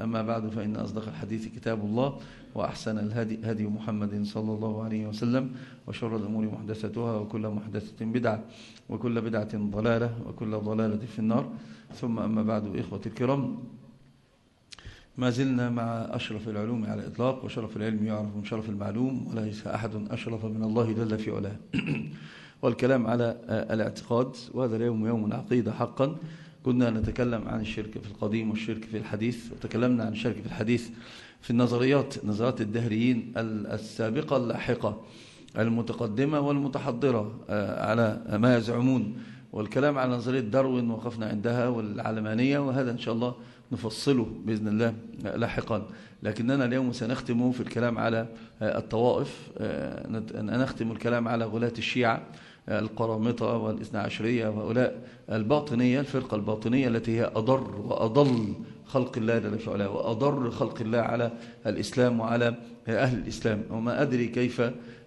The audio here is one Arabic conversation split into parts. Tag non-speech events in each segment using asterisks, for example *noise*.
أما بعد فإن أصدق الحديث كتاب الله وأحسن الهدي هدي محمد صلى الله عليه وسلم وشر الأمور محدثتها وكل محدثة بدعة وكل بدعة ضلالة وكل ضلالة في النار. ثم أما بعد إخوة الكرام ما زلنا مع أشرف العلوم على الإطلاق وشرف العلم يعرف من شرف المعلوم وليس أحد أشرف من الله جل في علاه. *clears throat* والكلام على الاعتقاد وهذا اليوم يوم العقيدة حقا. كنا نتكلم عن الشرك في القديم والشرك في الحديث وتكلمنا عن الشرك في الحديث في النظريات نظريات الدهريين السابقة اللاحقة المتقدمة والمتحضرة على ما يزعمون. والكلام على نظرية داروين وقفنا عندها والعلمانية وهذا إن شاء الله نفصله بإذن الله لاحقا. لكننا اليوم سنختم في الكلام على الطوائف نختم الكلام على غلاة الشيعة. القرامطة والإثنى عشرية وهؤلاء الباطنية الفرقة الباطنية التي هي أضر وأضل خلق الله جل في وأضر خلق الله على الإسلام وعلى أهل الإسلام. وما أدري كيف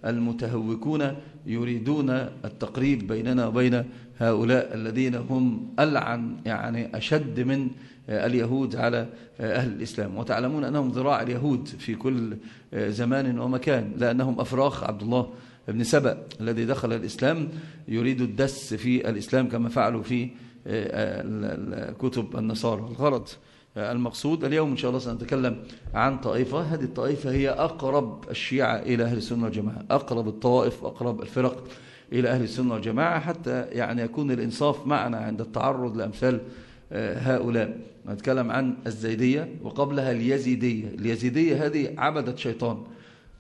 المتهوكون يريدون التقريب بيننا وبين هؤلاء الذين هم ألعن يعني أشد من اليهود على أهل الإسلام. وتعلمون أنهم ذراع اليهود في كل زمان ومكان لأنهم أفراخ عبد الله ابن سبأ الذي دخل الإسلام يريد الدس في الإسلام كما فعلوا في كتب النصارى. الغرض المقصود اليوم إن شاء الله سنتكلم عن طائفة. هذه الطائفة هي أقرب الشيعة إلى أهل السنة والجماعة أقرب الطوائف وأقرب الفرق إلى أهل السنة والجماعة حتى يعني يكون الإنصاف معنا عند التعرض لأمثال هؤلاء. نتكلم عن الزيدية وقبلها اليزيدية. اليزيدية هذه عبدت شيطان.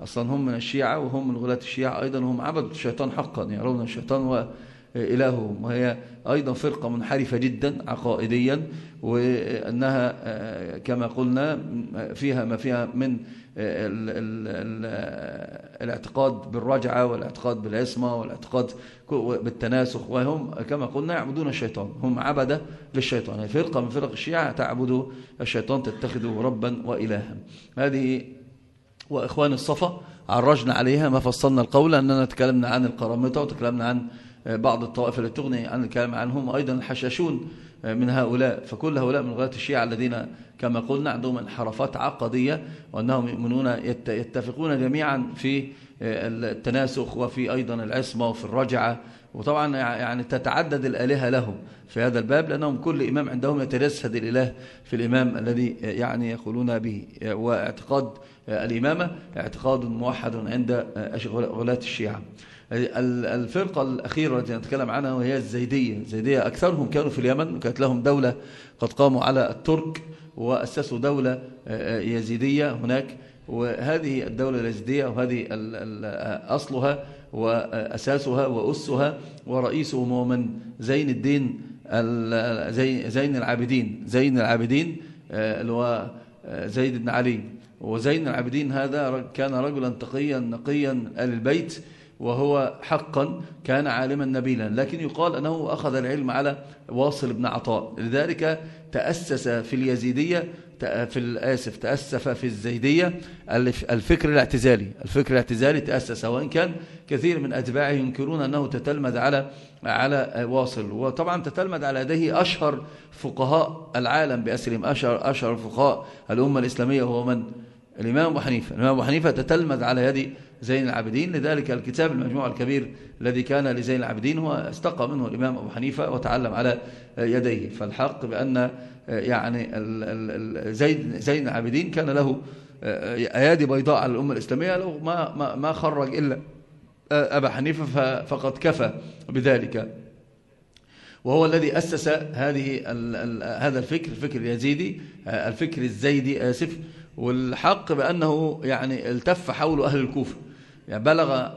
أصلا هم من الشيعة وهم من غلاة الشيعة أيضا هم عبدوا الشيطان حقا يرون الشيطان هو إلههم وهي أيضا فرقة منحرفة جدا عقائديا وأنها كما قلنا فيها ما فيها من ال ال الاعتقاد بالرجعة والاعتقاد بالعصمة والاعتقاد بالتناسخ وهم كما قلنا يعبدون الشيطان هم عبدة للشيطان فرقة من فرق الشيعة تعبد الشيطان تتخذه ربا وإلها. هذه وإخوان الصفا عرجنا عليها ما فصلنا القول أننا تكلمنا عن القرامطة وتكلمنا عن بعض الطوائف التي تغني عن الكلام عنهم أيضا الحشاشون من هؤلاء. فكل هؤلاء من غاية الشيعة الذين كما قلنا عندهم انحرافات عقدية وأنهم يؤمنون يتفقون جميعا في التناسخ وفي أيضا العصمة وفي الرجعة. وطبعا يعني تتعدد الآلهة لهم في هذا الباب لأنهم كل إمام عندهم يتجسد الإله في الإمام الذي يعني يقولون به واعتقاد الإمامة اعتقاد موحد عند غلاة الشيعة. الفرقة الأخيرة التي نتكلم عنها وهي الزيدية. الزيدية أكثرهم كانوا في اليمن وكانت لهم دولة قد قاموا على الترك وأسسوا دولة يزيدية هناك. وهذه الدولة اليزيدية وهذه أصلها وأساسها وأسها ورئيسهم هو من؟ زين الدين زين العابدين. زين العابدين اللي هو زيد بن علي. وزين العابدين هذا كان رجلا تقيا نقيا آل البيت وهو حقا كان عالما نبيلا. لكن يقال أنه أخذ العلم على واصل بن عطاء. لذلك تأسس في اليزيدية في الآسف تأسف في الزيدية الفكر الاعتزالي. الفكر الاعتزالي تأسس وإن كان كثير من أتباعه ينكرون أنه تتلمذ على على واصل. وطبعا تتلمذ على يديه أشهر فقهاء العالم بأسرهم. أشهر, أشهر فقهاء الأمة الإسلامية هو من الإمام أبو حنيفة. الإمام أبو حنيفة تتلمذ على يد زين العابدين. لذلك الكتاب المجموع الكبير الذي كان لزين العابدين هو استقى منه الإمام أبو حنيفة وتعلم على يديه. فالحق بأن يعني زين زين العابدين كان له أيادي بيضاء على الأمة الإسلامية. لو ما, ما, ما خرج إلا أبا حنيفة فقد كفى بذلك. وهو الذي أسس هذه هذا الفكر الفكر اليزيدي الفكر الزيدي آسف والحق بأنه يعني التف حول أهل الكوفة. يعني بلغ,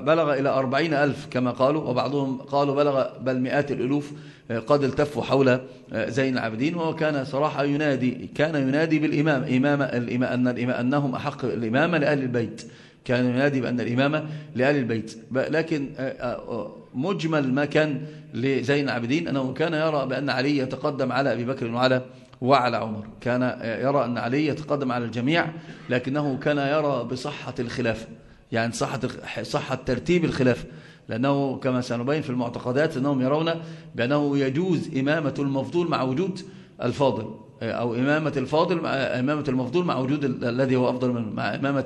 بلغ إلى أربعين ألف كما قالوا وبعضهم قالوا بلغ بل مئات الألوف آه، قد التفوا حول آه، زين العابدين. وهو كان صراحة ينادي كان ينادي بالإمام إمام أن أنهم أحق الإمامة لأهل البيت. كان ينادي بأن الإمامة لأهل البيت. لكن آه، مجمل ما كان لزين العابدين أنه كان يرى بأن علي يتقدم على أبي بكر وعلى وعلى عمر. كان يرى أن علي يتقدم على الجميع لكنه كان يرى بصحة الخلافة يعني صحة, صحة ترتيب الخلافة لأنه كما سنبين في المعتقدات أنهم يرون بأنه يجوز إمامة المفضول مع وجود الفاضل أو إمامة الفاضل مع إمامة المفضول مع وجود الذي هو أفضل منه مع إمامة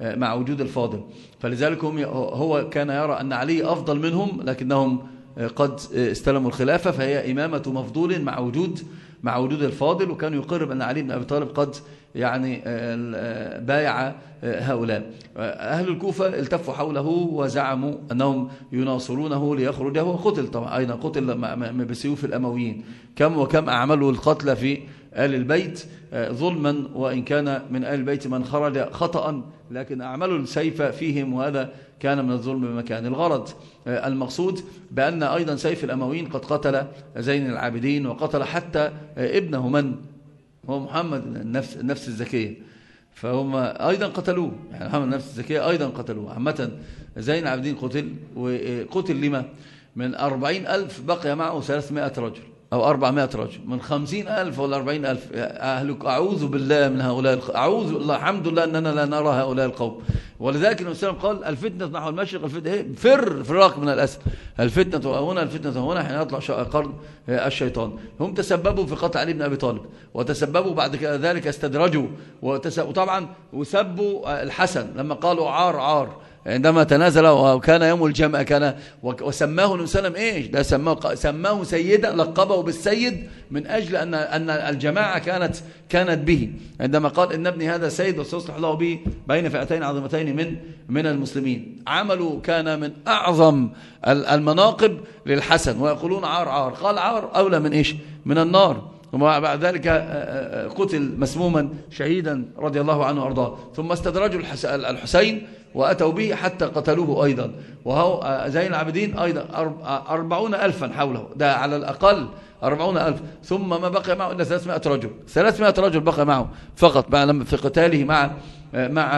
مع وجود الفاضل. فلذلك هم هو كان يرى أن علي أفضل منهم لكنهم قد استلموا الخلافة فهي إمامة مفضول مع وجود مع وجود الفاضل وكان يقرب أن علي بن أبي طالب قد يعني بايع هؤلاء. أهل الكوفة التفوا حوله وزعموا أنهم يناصرونه ليخرج هو قتل طبعا أيضا قتل بسيوف الأمويين. كم وكم أعملوا القتل في آل البيت؟ ظلما وإن كان من آل البيت من خرج خطأ لكن أعملوا السيف فيهم وهذا كان من الظلم بمكان. الغرض المقصود بأن أيضا سيف الأمويين قد قتل زين العابدين وقتل حتى ابنه من؟ هو محمد النفس, النفس الزكية. فهم أيضا قتلوه. يعني محمد النفس الزكية أيضا قتلوه. عامة زين العابدين قتل وقتل لما؟ من أربعين ألف بقي معه ثلاثمائة رجل. أو أربعمائة رجل من خمسين ألف ولا أربعين ألف. أهلك أعوذ بالله من هؤلاء أعوذ بالله الحمد لله أننا لا نرى هؤلاء القوم. ولذلك النبي صلى الله عليه وسلم قال الفتنة نحو المشرق الفتنة إيه؟ فر فراق من الأسد. الفتنة هنا الفتنة هنا حين يطلع قرن الشيطان. هم تسببوا في قتل علي بن أبي طالب وتسببوا بعد ذلك استدرجوا وطبعا وسبوا الحسن. لما قالوا عار عار عندما تنازل وكان يوم الجمع كان وسماه النبي صلى الله عليه وسلم إيش؟ ده سماه سماه سيدا لقبه بالسيد من أجل أن أن الجماعة كانت كانت به. عندما قال إن ابني هذا سيد وسيصلح الله به بين فئتين عظيمتين من من المسلمين. عملوا كان من أعظم المناقب للحسن ويقولون عار عار. قال عار أولى من إيش؟ من النار. وبعد ذلك آه، آه، قتل مسموما شهيدا رضي الله عنه وأرضاه. ثم استدرجوا الحسين وأتوا به حتى قتلوه أيضا. وهو آه، زين العابدين أيضا آه، أربعون ألفا حوله. ده على الأقل أربعون ألف. ثم ما بقي معه إلا ثلاثمائة رجل. ثلاثمائة رجل بقى معه فقط في قتاله مع آه، مع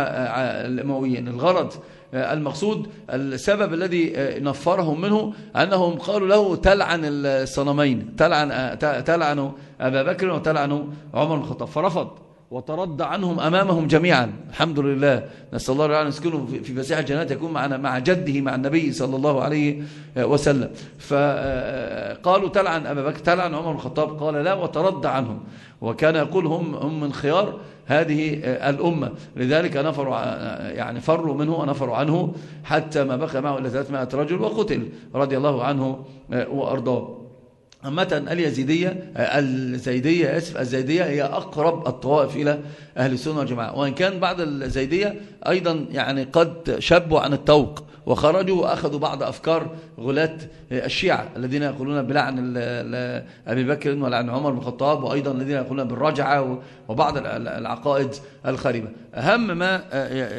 الأمويين الغرض المقصود السبب الذي نفرهم منه أنهم قالوا له تلعن الصنمين. تلعن, تلعن أبا بكر وتلعن عمر الخطاب. فرفض. وترضى عنهم أمامهم جميعا. الحمد لله. نسأل الله أن يسكنه في فسيح الجنات يكون معنا مع جده مع النبي صلى الله عليه وسلم. فقالوا تلعن أبا بكر تلعن عمر الخطاب. قال لا وترضى عنهم. وكان يقول هم, هم من خيار هذه الأمة. لذلك نفروا يعني فروا منه ونفروا عنه حتى ما بقى معه إلا 300 رجل وقتل رضي الله عنه وأرضاه. عامة اليزيدية الزيدية آسف الزيدية هي أقرب الطوائف إلى أهل السنة والجماعة. وإن كان بعض الزيدية أيضا يعني قد شبوا عن التوق. وخرجوا وأخذوا بعض أفكار غلاة الشيعة الذين يقولون بلعن أبي بكر ولعن عمر بن الخطاب وأيضا الذين يقولون بالرجعة وبعض العقائد الخريبة أهم ما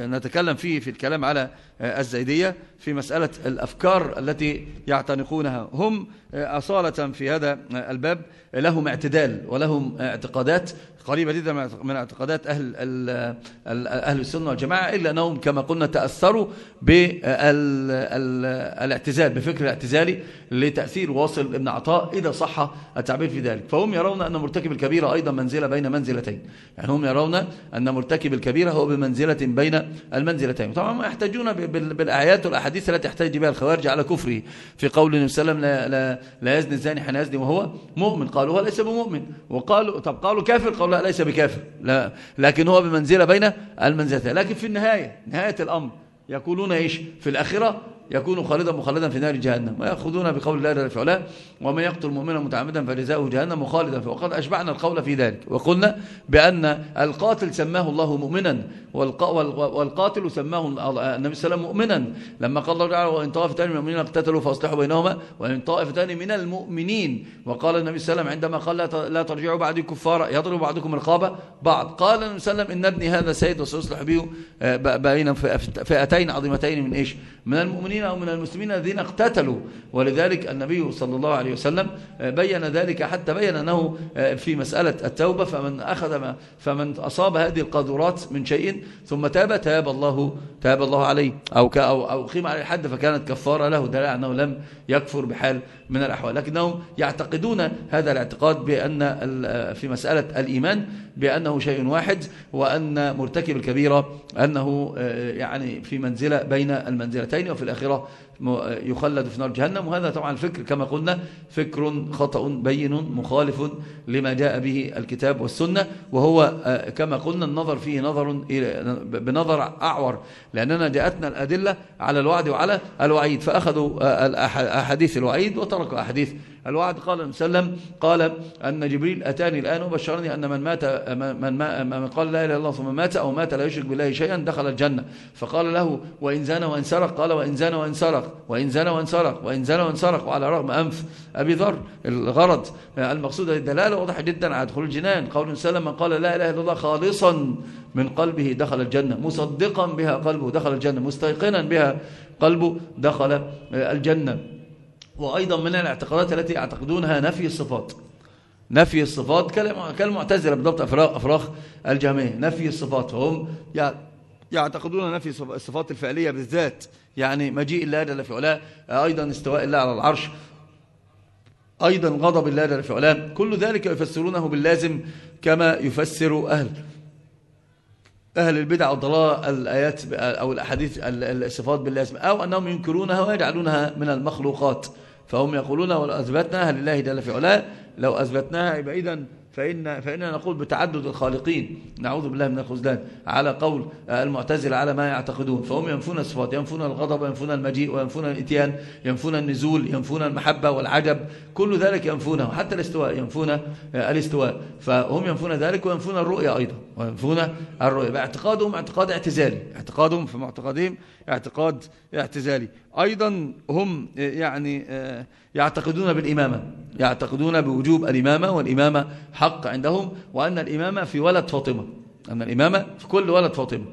نتكلم فيه في الكلام على الزيدية في مسألة الأفكار التي يعتنقونها. هم أصالة في هذا الباب لهم اعتدال ولهم اعتقادات قريبة جدا من اعتقادات أهل, أهل السنة والجماعة إلا أنهم كما قلنا تأثروا بالاعتزال بفكر الاعتزالي لتأثير واصل ابن عطاء إذا صح التعبير في ذلك. فهم يرون أن مرتكب الكبيرة أيضا منزلة بين منزلتين. يعني هم يرون أن مرتكب الكبيرة هو بمنزلة بين المنزلتين. طبعا ما يحتاجون بالآيات والأحاديث التي يحتاج بها الخوارج على كفره. في قول النبي صلى الله عليه وسلم لا, لا, لا يزني الزاني حين يزني وهو مؤمن. قالوا هو ليس بمؤمن. وقالوا طب قالوا كافر قالوا لا ليس بكافر لا لكن هو بمنزلة بين المنزلتين. لكن في النهاية نهاية الأمر يقولون إيش؟ في الآخرة يكون خالدا مخلدا في نار جهنم. ويأخذون بقول الله جل في ومن يقتل مؤمنا متعمدا فجزاؤه جهنم خالدا. وقد أشبعنا القول في ذلك. وقلنا بأن القاتل سماه الله مؤمنا والقاتل سماه النبي صلى الله عليه وسلم مؤمنا. لما قال الله تعالى وإن طائفتان من المؤمنين اقتتلوا فاصلحوا بينهما وإن طائفتان من المؤمنين. وقال النبي صلى الله عليه وسلم عندما قال لا ترجعوا بعد كفارا يضرب بعضكم رقابة بعض قال النبي صلى الله عليه وسلم إن ابني هذا سيد وسيصلح به آه، بين فئتين عظيمتين من إيش؟ من المؤمنين أو من المسلمين الذين اقتتلوا. ولذلك النبي صلى الله عليه وسلم آه، بين ذلك حتى بين أنه آه، في مسألة التوبة فمن أخذ ما فمن أصاب هذه القاذورات من شيء ثم تاب تاب الله تاب الله عليه. أو أو أو عليه الحد فكانت كفارة له دليل أنه لم يكفر بحال من الأحوال. لكنهم يعتقدون هذا الاعتقاد بأن في مسألة الإيمان بأنه شيء واحد وأن مرتكب الكبيرة أنه آه، يعني في منزلة بين المنزلتين وفي الآخرة يخلد في نار جهنم. وهذا طبعا الفكر كما قلنا فكر خطأ بين مخالف لما جاء به الكتاب والسنة. وهو آه، كما قلنا النظر فيه نظر بنظر أعور. لأننا جاءتنا الأدلة على الوعد وعلى الوعيد. فأخذوا آه، أحاديث الوعيد وتركوا أحاديث الوعد قال وسلم قال أن جبريل أتاني الآن وبشرني أن من مات من, من قال لا إله إلا الله ثم مات أو مات لا يشرك بالله شيئا دخل الجنة. فقال له وإن زان وإن سرق قال وإن زان وإن سرق وإن زان وإن سرق وإن زان وإن سرق وعلى رغم أنف أبي ذر. الغرض المقصود الدلالة واضح جدا على دخول الجنان. قول سلم من قال لا إله إلا الله خالصا من قلبه دخل الجنة. مصدقا بها قلبه دخل الجنة. مستيقنا بها قلبه دخل الجنة. وأيضا من الاعتقادات التي يعتقدونها نفي الصفات. نفي الصفات كالمعتزلة بالضبط أفراخ الجهمية نفي الصفات. فهم يعتقدون نفي الصفات الفعلية بالذات. يعني مجيء الله جل في علاه أيضا استواء الله على العرش. أيضا غضب الله جل في علاه. كل ذلك يفسرونه باللازم كما يفسر أهل أهل البدع والضلال الآيات أو الأحاديث الصفات باللازم أو أنهم ينكرونها ويجعلونها من المخلوقات. فهم يقولون ولو أثبتناها لله جل في علاه لو أثبتناها بعيدا فإن فإننا نقول بتعدد الخالقين نعوذ بالله من الخزلان على قول المعتزلة على ما يعتقدون فهم ينفون الصفات ينفون الغضب وينفون المجيء وينفون الإتيان ينفون النزول ينفون المحبة والعجب كل ذلك ينفونه حتى الاستواء ينفون الاستواء فهم ينفون ذلك وينفون الرؤية أيضا وينفون الرؤية باعتقادهم اعتقاد اعتزالي اعتقادهم في معتقدهم اعتقاد اعتزالي أيضا هم يعني يعتقدون بالإمامة. يعتقدون بوجوب الإمامة والإمامة حق عندهم وأن الإمامة في ولد فاطمة. أن الإمامة في كل ولد فاطمة.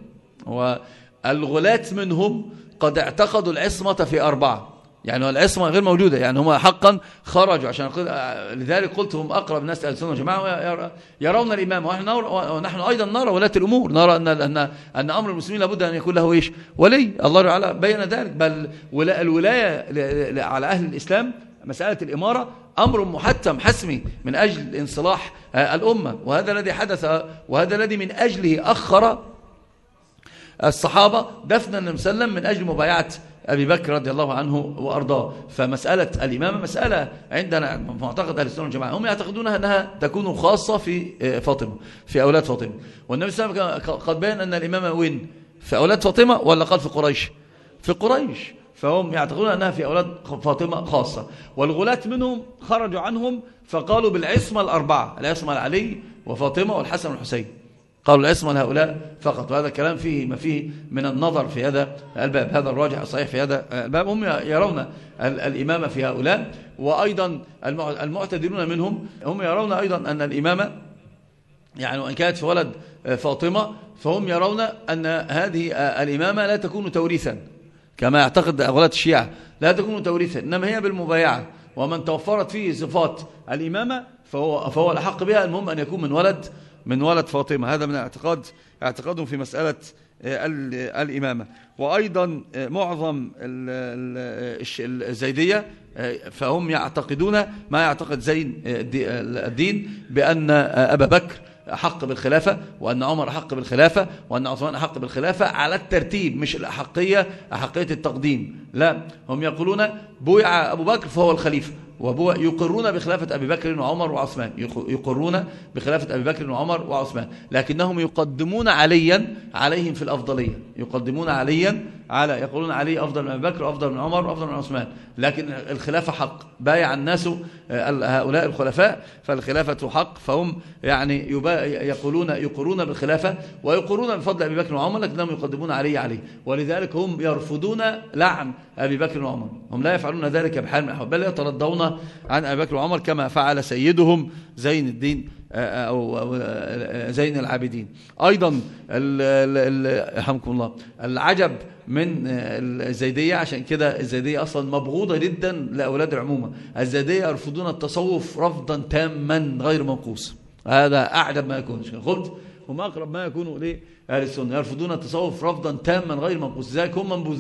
والغلاة منهم قد اعتقدوا العصمة في أربعة. يعني العصمة غير موجودة. يعني هم حقا خرجوا. عشان لذلك قلت هم أقرب إلى السنة والجماعة. يرون الإمام ونحن أيضا نرى ولاة الأمور. نرى أن, أن, أن أمر المسلمين لابد أن يكون له إيش؟ ولي. الله تعالى بين ذلك. بل الولاية على أهل الإسلام مسألة الإمارة أمر محتم حسمي من أجل انصلاح آه، الأمة. وهذا الذي حدث وهذا الذي من أجله أخر الصحابة دفن النبي صلى الله عليه وسلم من أجل مبايعة أبي بكر رضي الله عنه وأرضاه. فمسألة الإمامة مسألة عندنا معتقد أهل السنة والجماعة. هم يعتقدونها أنها تكون خاصة في آه، فاطمة في أولاد فاطمة. والنبي صلى الله عليه وسلم قد بين أن الإمامة وين؟ في أولاد فاطمة ولا قال في قريش؟ في قريش. فهم يعتقدون أنها في أولاد فاطمة خاصة. والغلاة منهم خرجوا عنهم فقالوا بالعصمة الأربعة العصمة العلي وفاطمة والحسن والحسين. قالوا العصمة لهؤلاء فقط وهذا الكلام فيه ما فيه من النظر في هذا الباب. هذا الراجح الصحيح في هذا الباب. هم يرون الإمامة في هؤلاء وأيضا المعتدلون منهم هم يرون أيضا أن الإمامة يعني وإن كانت في ولد فاطمة فهم يرون أن هذه الإمامة لا تكون توريثا. كما يعتقد أغلاة الشيعة لا تكون توريثا إنما هي بالمبايعة. ومن توفرت فيه صفات الإمامة فهو, فهو الحق بها المهم أن يكون من ولد من ولد فاطمة. هذا من اعتقاد اعتقادهم في مسألة آه، الإمامة. وأيضا آه، معظم الزيدية آه، فهم يعتقدون ما يعتقد زين الدين بأن أبا بكر أحق بالخلافة وأن عمر أحق بالخلافة وأن عثمان أحق بالخلافة على الترتيب مش الأحقية أحقية التقديم. لا هم يقولون بويع أبو بكر فهو الخليفة يقرون بخلافة أبي بكر وعمر وعثمان يقرون بخلافة أبي بكر وعمر وعثمان لكنهم يقدمون عليا عليهم في الأفضلية يقدمون عليا على يقولون علي أفضل من أبي بكر وأفضل من عمر وأفضل من عثمان. لكن الخلافة حق. بايع الناس هؤلاء الخلفاء فالخلافة حق. فهم يعني يقولون يقرون بالخلافة ويقرون بفضل أبي بكر وعمر لكنهم يقدمون علي عليه ولذلك هم يرفضون لعن أبي بكر وعمر. هم لا يفعلون ذلك بحال من الأحوال بل يترضون عن أبي بكر وعمر كما فعل سيدهم زين الدين أو زين العابدين. أيضا رحمكم الله العجب من الزيدية عشان كده الزيدية أصلا مبغوضة جدا لأولاد العمومة الزيدية يرفضون التصوف رفضا تاما غير منقوص. هذا أعجب ما يكون. قلت هم أقرب ما يكونوا ليه أهل السنة. يرفضون التصوف رفضا تاما غير منقوص. ذلك هم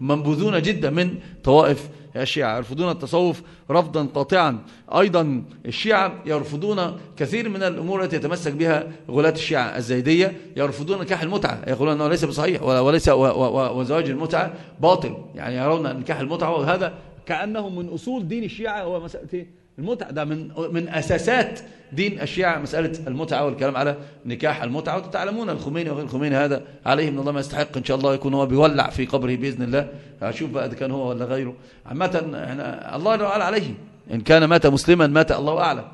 منبوذون جدا من طوائف الشيعة يرفضون التصوف رفضا قاطعا. أيضا الشيعة يرفضون كثير من الأمور التي يتمسك بها غلاة الشيعة الزيدية يرفضون نكاح المتعة. يقولون أنه ليس بصحيح وليس وزواج المتعة باطل. يعني يرون نكاح المتعة وهذا كأنه من أصول دين الشيعة هو مسألة إيه؟ المتعة ده من من أساسات دين الشيعة مسألة المتعة والكلام على نكاح المتعة. وتتعلمون الخميني وغير الخميني هذا عليه من الله ما يستحق إن شاء الله يكون هو بيولع في قبره بإذن الله. هشوف بقى إذا كان هو ولا غيره. عامة الله تعالى عليه. إن كان مات مسلما مات الله أعلم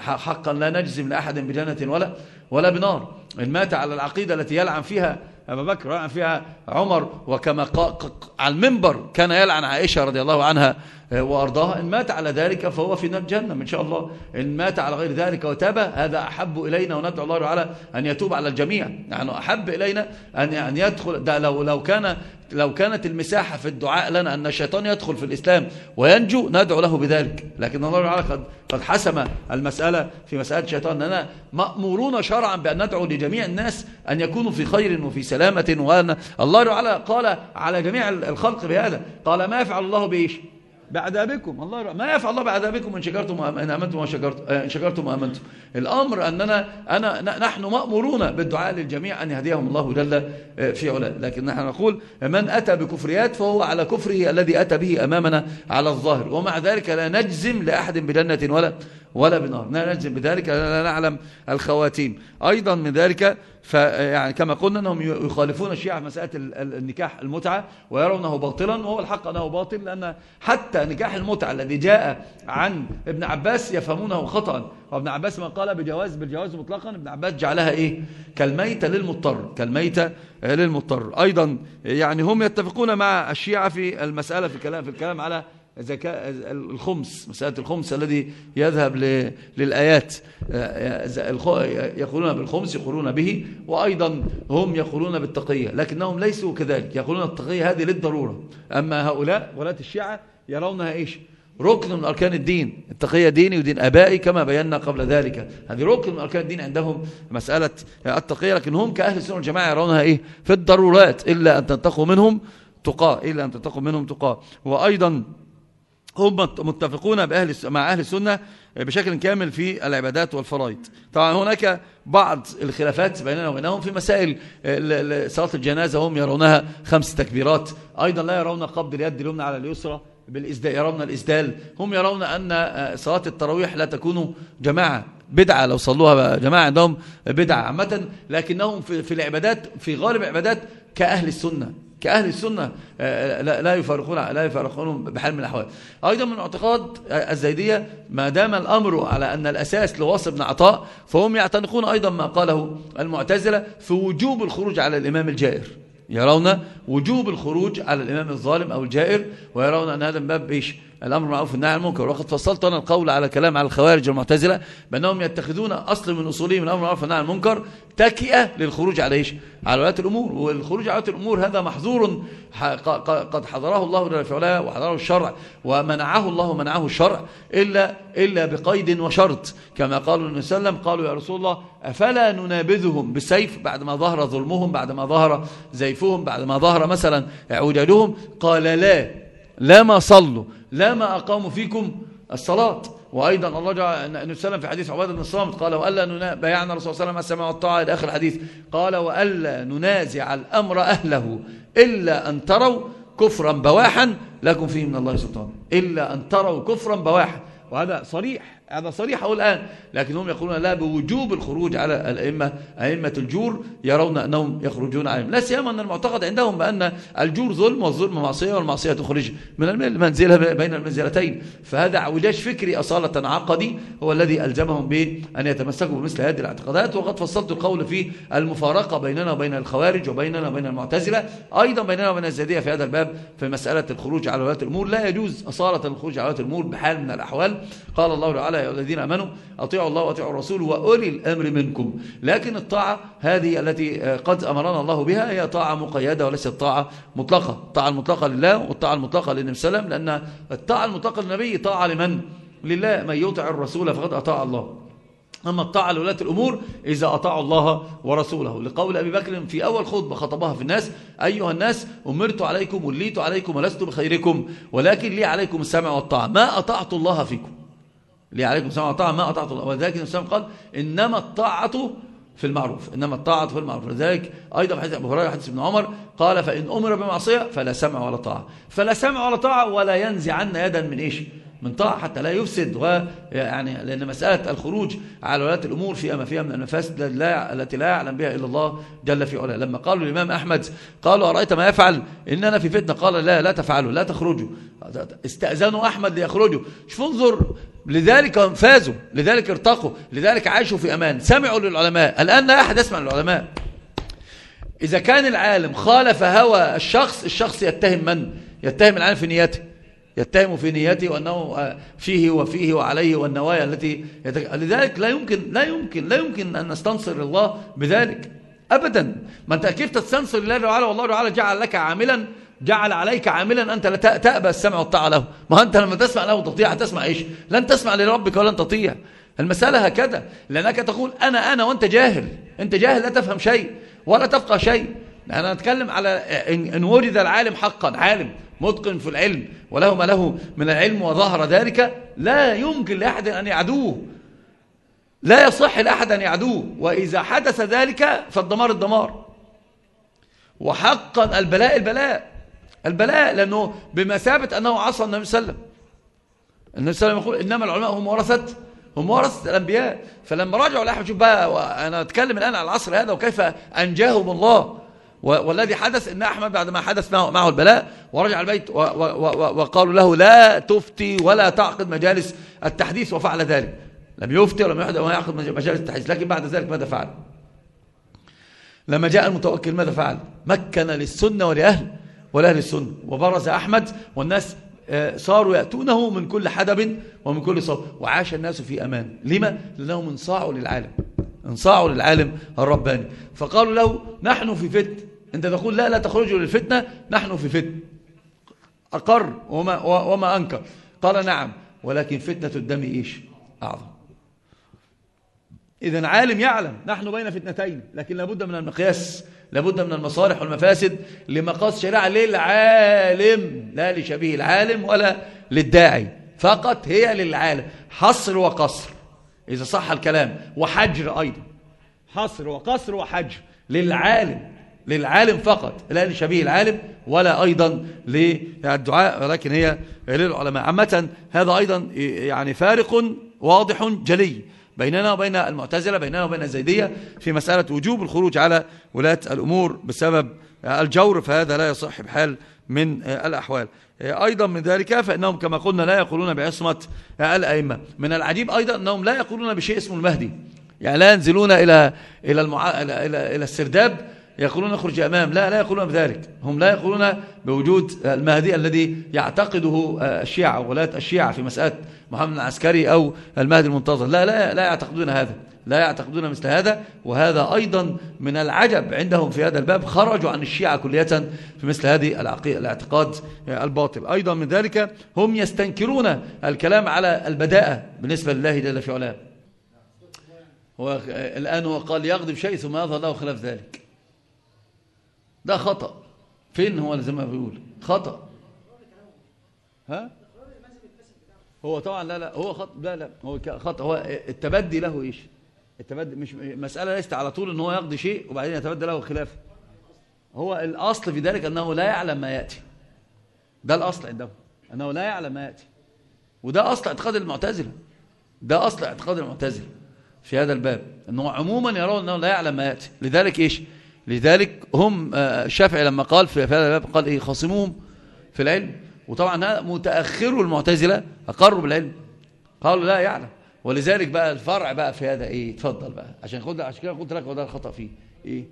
حقا لا نجزم لأحد بجنة ولا ولا بنار. إن مات على العقيدة التي يلعن فيها أبا بكر يلعن فيها عمر. وكما على المنبر كان يلعن عائشة رضي الله عنها وأرضاها. إن مات على ذلك فهو في نار جهنم. إن شاء الله. إن مات على غير ذلك وتاب هذا أحب إلينا وندعو الله تعالى أن يتوب على الجميع. نحن أحب إلينا أن أن يدخل. ده لو لو كان لو كانت المساحة في الدعاء لنا أن الشيطان يدخل في الإسلام وينجو ندعو له بذلك. لكن الله تعالى قد قد حسم المسألة في مسألة الشيطان. أننا مأمورون شرعا بأن ندعو لجميع الناس أن يكونوا في خير وفي سلامة. وأن الله تعالى قال على جميع الخلق بهذا. قال ما يفعل الله بإيش؟ بعذابكم الله ما يفعل الله بعذابكم إن شكرتم إن آمنتم وشكرتم إن شكرتم وآمنتم الأمر أننا أنا نحن مأمورون بالدعاء للجميع أن يهديهم الله جل في علاه. لكن نحن نقول من أتى بكفريات فهو على كفره الذي أتى به أمامنا على الظاهر. ومع ذلك لا نجزم لأحد بجنة ولا ولا بنار. لا نجزم بذلك لا نعلم الخواتيم. أيضا من ذلك فيعني كما قلنا أنهم يخالفون الشيعة في مسألة النكاح المتعة ويرونه باطلا وهو الحق أنه باطل لأن حتى نكاح المتعة الذي جاء عن ابن عباس يفهمونه خطأ. وابن عباس ما قال بجواز بالجواز مطلقا ابن عباس جعلها إيه؟ كالميتة للمضطر كالميتة للمضطر. أيضا يعني هم يتفقون مع الشيعة في المسألة في الكلام في الكلام على زكاة الخمس مسألة الخمس الذي يذهب للآيات. يقولون بالخمس يقولون به وأيضا هم يقولون بالتقية لكنهم ليسوا كذلك يقولون التقية هذه للضرورة. أما هؤلاء ولاة الشيعة يرونها إيش؟ ركن من أركان الدين. التقية ديني ودين أبائي كما بينا قبل ذلك. هذه ركن من أركان الدين عندهم مسألة التقية لكن هم كأهل السنة والجماعة يرونها إيه؟ في الضرورات إلا أن تنتقوا منهم تقاء إلا أن تنتقوا منهم تقاء. وأيضا هم متفقون بأهل مع أهل السنة بشكل كامل في العبادات والفرائض. طبعا هناك بعض الخلافات بيننا وبينهم في مسائل صلاة الجنازة هم يرونها خمس تكبيرات. أيضا لا يرون قبض اليد اليمنى على اليسرى بالإسدال يرون الإسدال هم يرون أن صلاة التراويح لا تكون جماعة بدعة لو صلوها جماعة عندهم بدعة عامة. لكنهم في العبادات في غالب العبادات كأهل السنة. كأهل السنة آه، لا يفارقون لا يفارقون بحال من الأحوال. أيضا من اعتقاد الزيدية ما دام الأمر على أن الأساس لواصل بن عطاء فهم يعتنقون أيضا ما قاله المعتزلة في وجوب الخروج على الإمام الجائر. يرون وجوب الخروج على الإمام الظالم أو الجائر ويرون أن هذا من باب إيش؟ الأمر معروف النهي عن المنكر. وقد فصلت أنا القول على كلام على الخوارج المعتزلة بأنهم يتخذون أصل من أصولهم الأمر معروف النهي عن المنكر تكئة للخروج على إيش على ولاة الأمور. والخروج على ولاة الأمور هذا محظور قد حضره الله جل في علاه وحضره الشرع ومنعه الله ومنعه الشرع إلا, إلا بقيد وشرط. كما قالوا النبي صلى الله عليه وسلم قالوا يا رسول الله أفلا ننابذهم بالسيف بعد ما ظهر ظلمهم بعد ما ظهر زيفهم بعد ما ظهر مثلا اعوجاجهم قال لا. لا ما صلوا؟ لا ما أقاموا فيكم الصلاة. وأيضا الله جعل النبي صلى في حديث عبادة بن الصامت. قال وألا بايعنا الرسول صلى الله عليه وسلم السماع والطاعة إلى آخر الحديث. قال وألا ننازع الأمر أهله إلا أن تروا كفرا بواحا لكم فيه من الله سلطان. إلا أن تروا كفرا بواحا. وهذا صريح. هذا صريح أقول الآن لكنهم يقولون لا بوجوب الخروج على الأئمة أئمة الجور يرون أنهم يخرجون عليهم. لا سيما أن المعتقد عندهم بأن الجور ظلم والظلم معصية والمعصية تخرج من المنزلة بين المنزلتين. فهذا عوجاج فكري أصالة عقدي هو الذي ألزمهم بأن يتمسكوا بمثل هذه الاعتقادات. وقد فصلت القول في المفارقة بيننا وبين الخوارج وبيننا وبين المعتزلة. أيضا بيننا وبين الزيدية في هذا الباب في مسألة الخروج على ولاة الأمور. لا يجوز أصالة الخروج على ولاة الأمور بحال من الأحوال. قال الله تعالى يا الذين أمنوا أطيعوا الله وأطيعوا الرسول وأولي الأمر منكم. لكن الطاعة هذه التي قد أمرنا الله بها هي طاعة مقيدة وليست طاعة مطلقة. الطاعة المطلقة لله والطاعة المطلقة للنبي صلى الله عليه وسلم لأن الطاعة المطلقة للنبي طاعة لمن؟ لله. من يطع الرسول فقد أطاع الله. أما الطاعة لولاة الأمور إذا أطاعوا الله ورسوله. لقول أبي بكر في أول خطبة خطبها في الناس أيها الناس أمرت عليكم وليت عليكم ولست بخيركم ولكن لي عليكم السمع والطاعة. ما أطعت الله فيكم؟ لي عليكم السمع والطاعة ما أطعت الله. ولذلك الإسلام قال إنما الطاعة في المعروف. إنما الطاعة في المعروف. لذلك أيضا حديث أبو هريرة حديث ابن عمر قال فإن أمر بمعصية فلا سمع ولا طاعة. فلا سمع ولا طاعة ولا ينزع عنا يدا من إيش؟ من طاعة حتى لا يفسد ويعني لأن مسألة الخروج على ولاة الأمور فيها ما فيها من المفاسد التي لا يعلم بها إلا الله جل في علاه. لما قالوا الإمام أحمد قالوا أرأيت ما يفعل؟ إننا في فتنة. قال لا لا تفعلوا لا تخرجوا. استأذنوا أحمد ليخرجوا. شوف انظر لذلك فازوا لذلك ارتقوا لذلك عاشوا في أمان. سمعوا للعلماء. الآن لا أحد يسمع للعلماء. إذا كان العالم خالف هوى الشخص الشخص يتهم من؟ يتهم العالم في نيته يتهم في نيته وأنه فيه وفيه وعليه والنوايا التي يتك... لذلك لا يمكن لا يمكن لا يمكن أن نستنصر الله بذلك أبدا. ما أنت كيف تستنصر الله تعالى؟ والله تعالى جعل لك عاملا جعل عليك عاملا أنت لا تأبى السمع والطاعة له. ما أنت لما تسمع له تطيع تسمع إيش؟ لن تسمع لربك ولن تطيع. المسألة هكذا لأنك تقول أنا أنا وأنت جاهل. أنت جاهل لا تفهم شيء ولا تفقه شيء. أنا أتكلم على إن وجد العالم حقا عالم. متقن في العلم وله ما له من العلم وظهر ذلك لا يمكن لأحد أن يعدوه. لا يصح لأحد أن يعدوه. وإذا حدث ذلك فالدمار الدمار. وحقا البلاء البلاء. البلاء لأنه بمثابة أنه عصى النبي صلى الله عليه وسلم. النبي صلى الله عليه وسلم يقول إنما العلماء هم ورثة هم ورثة الأنبياء. فلما رجعوا لأحمد شوف بقى أنا أتكلم الآن على العصر هذا وكيف أنجاهم الله. والذي حدث إن أحمد بعد ما حدث معه البلاء ورجع البيت وقالوا له لا تفتي ولا تعقد مجالس التحديث وفعل ذلك. لم يفتي ولم يعقد مجالس التحديث لكن بعد ذلك ماذا فعل؟ لما جاء المتوكل ماذا فعل؟ مكن للسنة ولأهل ولأهل السنة. وبرز أحمد والناس آه، صاروا يأتونه من كل حدب ومن كل صوب. وعاش الناس في أمان. لما؟ لأنهم انصاعوا للعالم. انصاعوا للعالم الرباني. فقالوا له نحن في فتن انت تقول لا لا تخرجوا للفتنة نحن في فتن. أقر وما, وما أنكر. قال نعم ولكن فتنة الدم إيش؟ أعظم. إذا عالم يعلم نحن بين فتنتين لكن لابد من المقياس لابد من المصالح والمفاسد لمقاس شريعة للعالم لا لشبيه العالم ولا للداعي. فقط هي للعالم. حصر وقصر. إذا صح الكلام. وحجر أيضا. حصر وقصر وحجر. للعالم. للعالم فقط لا لشبيه العالم ولا أيضا للدعاء ولكن هي للعلماء. عامة هذا أيضا يعني فارق واضح جلي بيننا وبين المعتزلة بيننا وبين الزيدية في مسألة وجوب الخروج على ولاة الأمور بسبب الجور فهذا لا يصح بحال من الأحوال. أيضا من ذلك فإنهم كما قلنا لا يقولون بعصمة الأئمة. من العجيب أيضا أنهم لا يقولون بشيء اسمه المهدي. يعني لا ينزلون إلى إلى المع... إلى إلى, السرداب يقولون اخرج أمام. لا لا يقولون بذلك. هم لا يقولون بوجود المهدي الذي يعتقده الشيعة ولاة الشيعة في مسألة محمد العسكري أو المهدي المنتظر. لا لا لا يعتقدون هذا. لا يعتقدون مثل هذا. وهذا أيضا من العجب عندهم في هذا الباب. خرجوا عن الشيعة كلية في مثل هذه الاعتقاد الباطل. أيضا من ذلك هم يستنكرون الكلام على البداءة بالنسبة لله جل في علاه. الآن هو قال يغضب شيء ثم يظهر له خلاف ذلك. ده خطأ. فين هو زي ما بيقول؟ خطأ. ها؟ هو طبعا لا لا هو خطأ لا لا هو خطأ. هو التبدي له إيش؟ التبدي مش مسألة ليست على طول إن هو يقضي شيء وبعدين يتبدى له خلافة. هو الأصل في ذلك أنه لا يعلم ما يأتي. ده الأصل عندهم أنه لا يعلم ما يأتي. وده أصل اعتقاد المعتزلة. ده أصل اعتقاد المعتزلة في هذا الباب أنه عموما يرون أنه لا يعلم ما يأتي. لذلك إيش؟ لذلك هم آه، الشافعي لما قال في هذا الباب قال إيه خاصموهم في العلم. وطبعا متأخروا المعتزلة أقروا بالعلم. قالوا لا يعلم. ولذلك بقى الفرع بقى في هذا إيه اتفضل بقى. عشان خد عشان كده قلت لك وده الخطأ فيه. إيه؟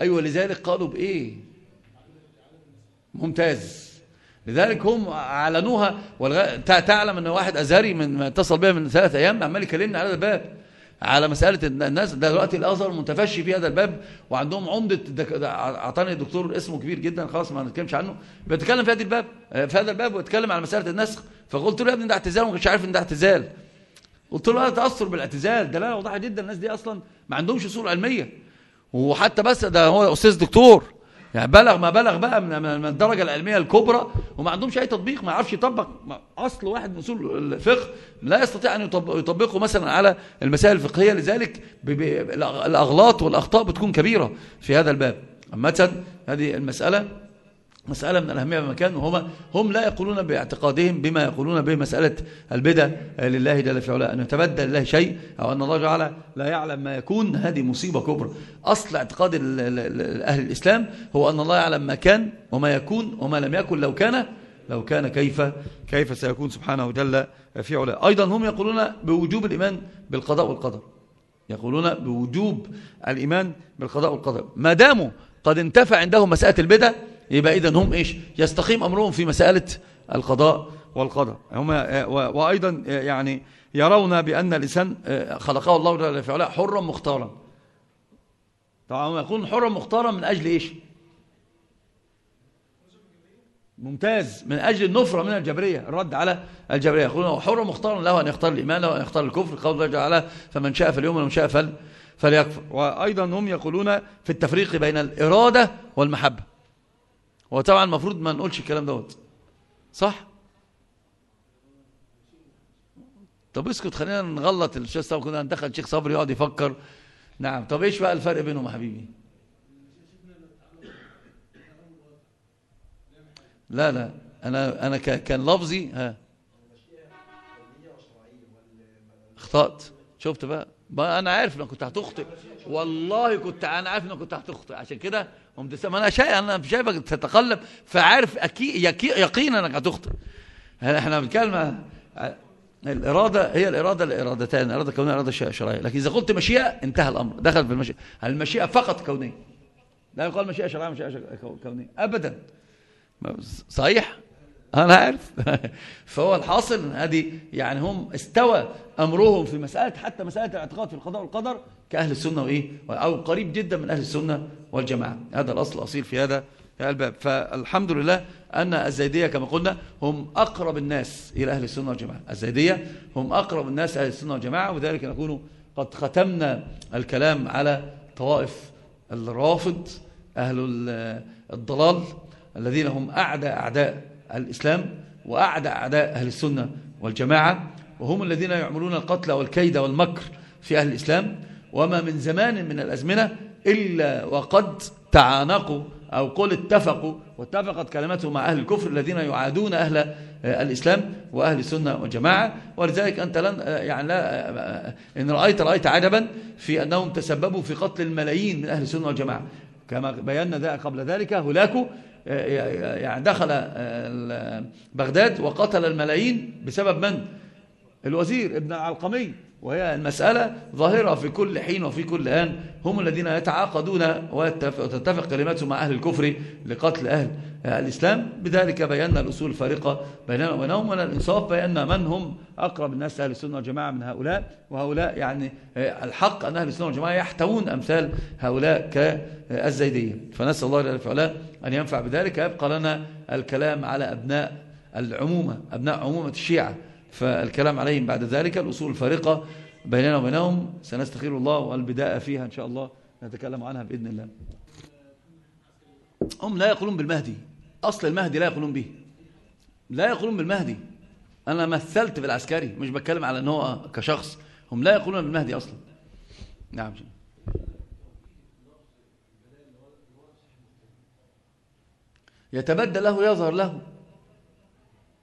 أيوه لذلك قالوا بإيه؟ ممتاز. لذلك هم أعلنوها. والغ... تعلم إن واحد أزهري من اتصل بها من ثلاث أيام عمال يكلمنا على هذا الباب. على مسألة الناس ده دلوقتي الأزهر متفشي في هذا الباب وعندهم عمدة أعطاني دكتور اسمه كبير جدا خلاص ما نتكلمش عنه بيتكلم في هذا الباب في هذا الباب ويتكلم على مسألة النسخ فقلت له يا ابني ده اعتزال وما عارف إن ده اعتزال. قلت له هذا تأثر بالاعتزال دلالة واضحة جدا الناس دي أصلا ما عندهمش أصول علمية. وحتى بس ده هو أستاذ دكتور يعني بلغ ما بلغ بقى من الدرجة العلمية الكبرى وما عندهمش أي تطبيق ما يعرفش يطبق. أصل واحد من أصول الفقه لا يستطيع أن يطبقه مثلا على المسائل الفقهية لذلك الأغلاط والأخطاء بتكون كبيرة في هذا الباب. مثلا هذه المسألة مسألة من الأهمية بمكان وهم هم لا يقولون باعتقادهم بما يقولون بمسألة البدع لله جل في علاه. أن يتبدل الله شيء أو أن الله جعل لا يعلم ما يكون هذه مصيبة كبرى. أصل اعتقاد أهل الإسلام هو أن الله يعلم ما كان وما يكون وما لم يكن. لو كان لو كان كيف كيف سيكون سبحانه جل في علاه. أيضا هم يقولون بوجوب الإيمان بالقضاء والقدر. يقولون بوجوب الإيمان بالقضاء والقدر. ما داموا قد انتفع عندهم مسألة البدع يبقى إذن هم إيش؟ يستقيم أمرهم في مسألة القضاء والقدر. هم وأيضا يعني يرون بأن الإنسان خلقه الله جل في علاه حرا مختارا. طبعا يكون حرا مختارا من أجل إيش؟ ممتاز من أجل النفرة من الجبرية الرد على الجبرية. يقولون حرا مختارا له أن يختار الإيمان له أن يختار الكفر. قول الله تعالى فمن شاء فاليوم ومن شاء فل فليكفر. وأيضا هم يقولون في التفريق بين الإرادة والمحبة. وطبعا المفروض ما نقولش الكلام دوت. صح؟ طب اسكت خلينا نغلط الشيخ صبري كنا ندخل الشيخ صبري يقعد يفكر. نعم. طب إيش بقى الفرق بينهم يا حبيبي؟ لا لا. أنا أنا كان لفظي ها. اخطأت. شفت بقى؟ ما أنا عارف إنك كنت هتخطئ. والله كنت أنا عارف إنك كنت هتخطئ. عشان كده قمت ما أنا شايف أنا شايفك تتقلب فعارف أكيد يقينا إنك هتخطئ. إحنا بنتكلم الإرادة هي الإرادة الإرادتان الاراده الكونيه الاراده الشرعيه لكن إذا قلت مشيئة انتهى الأمر. دخل في المشيئة. المشيئة فقط كونية. لا يقال مشيئة شرعية مشيئة كونية. ابدا. صحيح؟ أنا عارف. *laughs* فهو الحاصل هذه يعني هم استوى أمرهم في مسألة حتى مسألة الاعتقاد في القضاء والقدر كأهل السنة وإيه؟ أو قريب جدا من أهل السنة والجماعة. هذا الأصل الأصيل في هذا الباب. فالحمد لله أن الزيدية كما قلنا هم أقرب الناس إلى أهل السنة والجماعة. الزيدية هم أقرب الناس إلى أهل السنة والجماعة وذلك نكون قد ختمنا الكلام على طوائف الرافض أهل الضلال الذين هم أعدى أعداء الإسلام وأعدى أعداء أهل السنة والجماعة وهم الذين يعملون القتل والكيد والمكر في أهل الإسلام وما من زمان من الأزمنة إلا وقد تعانقوا أو قل اتفقوا واتفقت كلمتهم مع أهل الكفر الذين يعادون أهل الإسلام وأهل السنة والجماعة. ولذلك أنت لن يعني لا إن رأيت رأيت عجبا في أنهم تسببوا في قتل الملايين من أهل السنة والجماعة. كما بينا قبل ذلك هلاكوا يعني دخل بغداد وقتل الملايين بسبب من؟ الوزير ابن العلقمي وهي المسألة ظاهرة في كل حين وفي كل آن. هم الذين يتعاقدون وتتفق كلماتهم مع أهل الكفر لقتل أهل الإسلام. بذلك بينا الأصول الفارقة بيننا وبينهم من الإنصاف بينا من هم أقرب الناس أهل السنة والجماعة من هؤلاء. وهؤلاء يعني الحق أن أهل السنة والجماعة يحتوون أمثال هؤلاء كالزيدية. فنسأل الله جل وعلا أن ينفع بذلك. يبقى لنا الكلام على أبناء العمومة أبناء عمومة الشيعة. فالكلام عليهم بعد ذلك الأصول الفارقة بيننا وبينهم. سنستخير الله والبداء فيها إن شاء الله. نتكلم عنها بإذن الله. هم لا يقولون بالمهدي. أصل المهدي لا يقولون به. لا يقولون بالمهدي. أنا مثلت بالعسكري مش بتكلم على أنه كشخص. هم لا يقولون بالمهدي أصلا. نعم. يتبدل له يظهر له.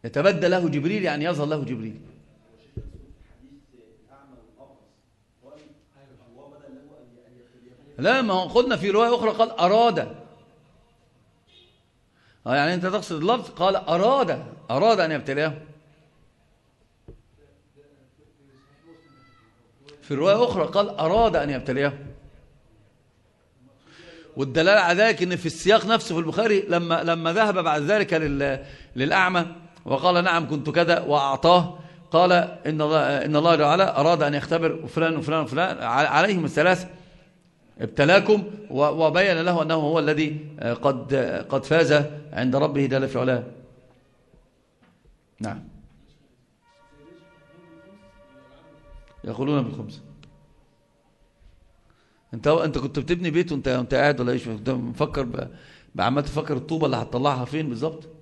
يتبدى له جبريل يعني يظهر له جبريل. لا ما قلنا في رواية أخرى قال أراد. آه، يعني أنت تقصد اللفظ قال أراد. أراد أن يبتليه. في رواية أخرى قال أراد أن يبتليه. والدلالة على ذلك أن في السياق نفسه في البخاري لما, لما ذهب بعد ذلك للأعمى وقال نعم كنت كذا وأعطاه. قال إن الله, إن الله تعالى أراد أن يختبر فلان وفلان وفلان عليهم الثلاث ابتلاكم وبين له أنه هو الذي قد, قد فاز عند ربه جل في علاه. نعم. يقولون بالخمس انت أنت كنت بتبني بيت وانت قاعد ولا إيش؟ مفكر عمال تفكر الطوبة اللي هتطلعها فين بالظبط؟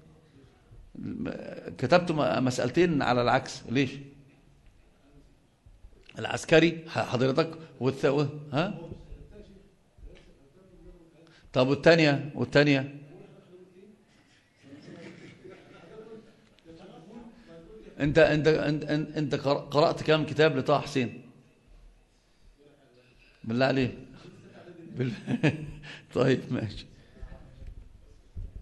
كتبت مسألتين على العكس. ليش؟ العسكري حضرتك والث... ها؟ طب والثانية والثانية انت انت انت, انت قرأت كم كتاب لطه حسين؟ بالله عليك. بال... *laughs* طيب ماشي.